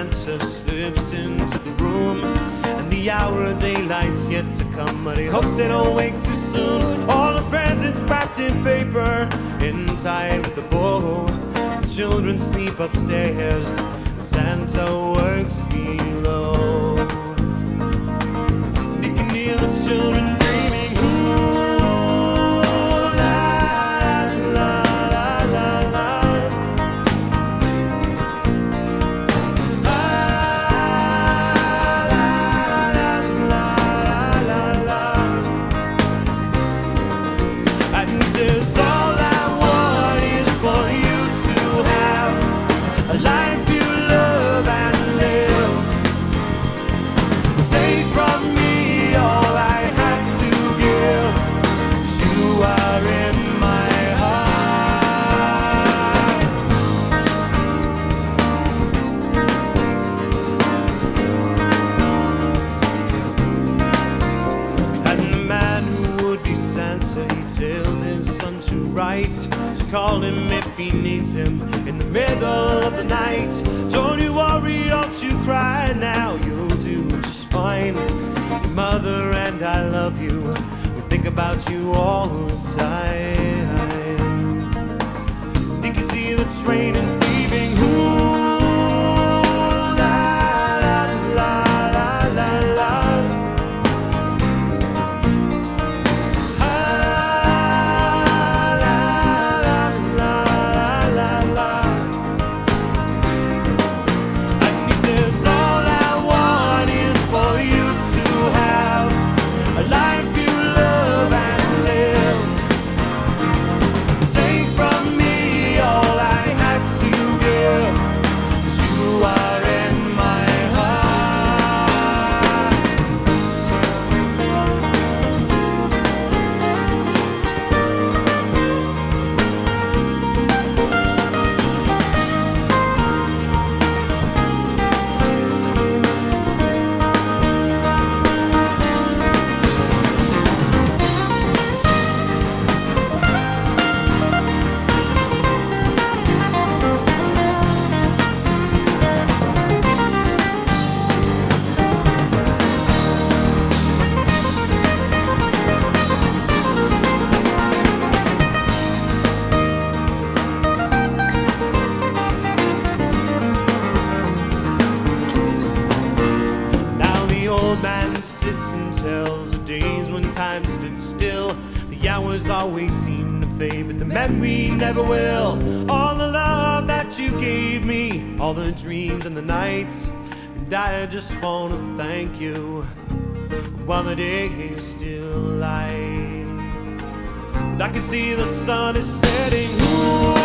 Santa slips into the room, and the hour of daylight's yet to come, but he hopes they don't wake too soon. All the presents wrapped in paper, inside with a bow. Children sleep upstairs, Santa works below. Call him if he needs him in the middle of the night. Don't you worry, don't you cry now, you'll do just fine. Your mother and I love you, we think about you all the time. You can see the train is The hours always seem to fade, but the memory never will. All the love that you gave me, all the dreams and the nights. And I just wanna thank you while the day is still light. I can see the sun is setting. Ooh,